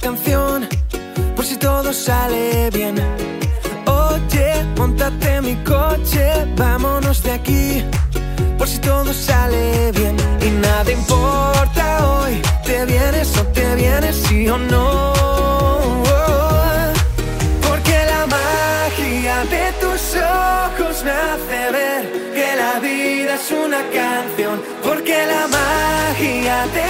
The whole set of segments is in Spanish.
canción, por si todo sale bien. Oye, montate en mi coche, vámonos de aquí, por si todo sale bien. Y nada importa hoy, te vienes o te vienes, sí o no. Porque la magia de tus ojos me hace ver que la vida es una canción. Porque la magia de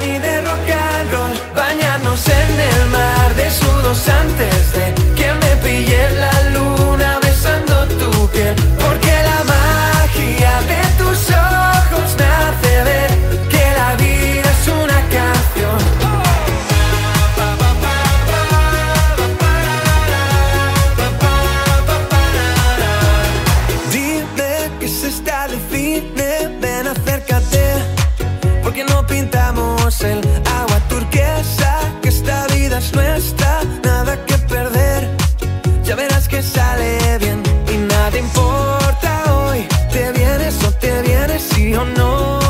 y de rock and roll. Bañarnos en el mar desnudos antes de el agua turquesa Que esta vida es nuestra, nada que perder. Ya verás que sale bien y nada importa hoy. Te vienes o te vienes, sí o no.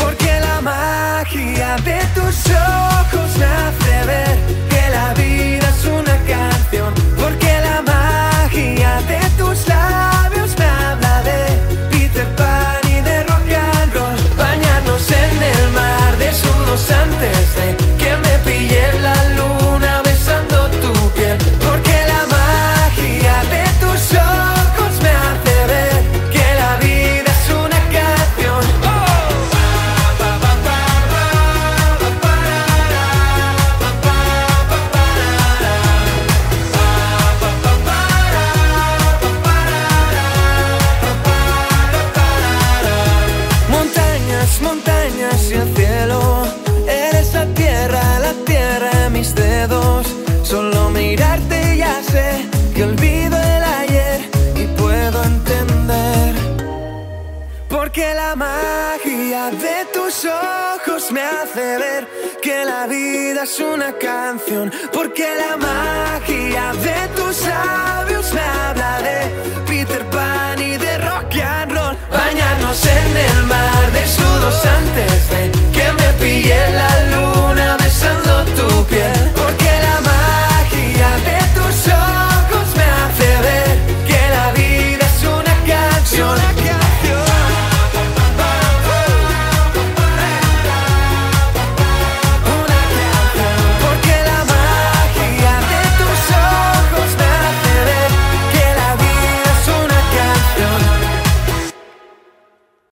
Porque la magia de tus ojos me hace ver Montañas, montañas y el cielo. Eres la tierra, la tierra de mis dedos. Solo mirarte ya sé que olvido el ayer y puedo entender. Porque la magia de tus ojos me hace ver que la vida es una canción. Porque la magia de tus